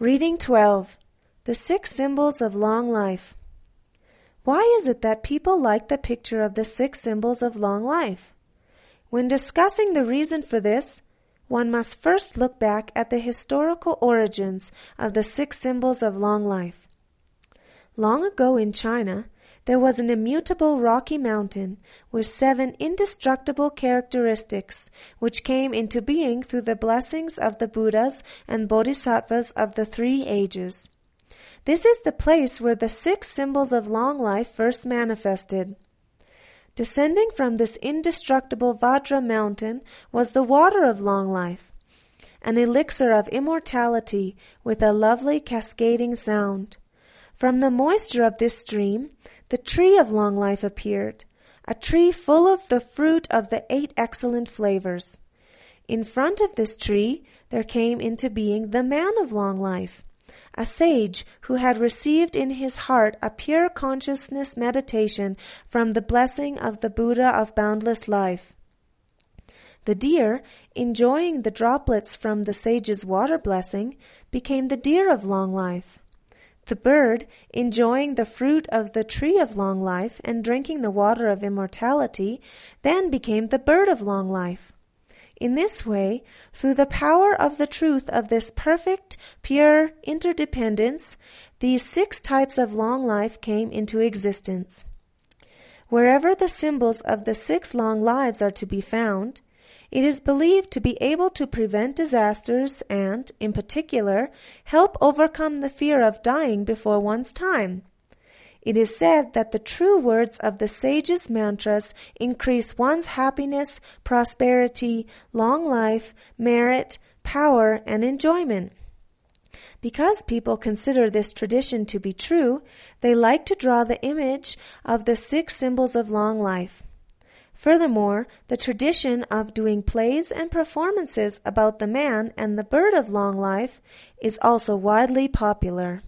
Reading 12 The Six Symbols of Long Life. Why is it that people like the picture of the six symbols of long life? When discussing the reason for this, one must first look back at the historical origins of the six symbols of long life. Long ago in China, there was an immutable rocky mountain with seven indestructible characteristics which came into being through the blessings of the Buddhas and Bodhisattvas of the three ages. This is the place where the six symbols of long life first manifested. Descending from this indestructible Vajra mountain was the water of long life, an elixir of immortality with a lovely cascading sound. From the moisture of this stream, the tree of long life appeared, a tree full of the fruit of the eight excellent flavors. In front of this tree there came into being the man of long life, a sage who had received in his heart a pure consciousness meditation from the blessing of the Buddha of boundless life. The deer, enjoying the droplets from the sage's water blessing, became the deer of long life. The bird, enjoying the fruit of the tree of long life and drinking the water of immortality, then became the bird of long life. In this way, through the power of the truth of this perfect, pure interdependence, these six types of long life came into existence. Wherever the symbols of the six long lives are to be found, it is believed to be able to prevent disasters and, in particular, help overcome the fear of dying before one's time. It is said that the true words of the sage's mantras increase one's happiness, prosperity, long life, merit, power, and enjoyment. Because people consider this tradition to be true, they like to draw the image of the six symbols of long life. Furthermore, the tradition of doing plays and performances about the man and the bird of long life is also widely popular.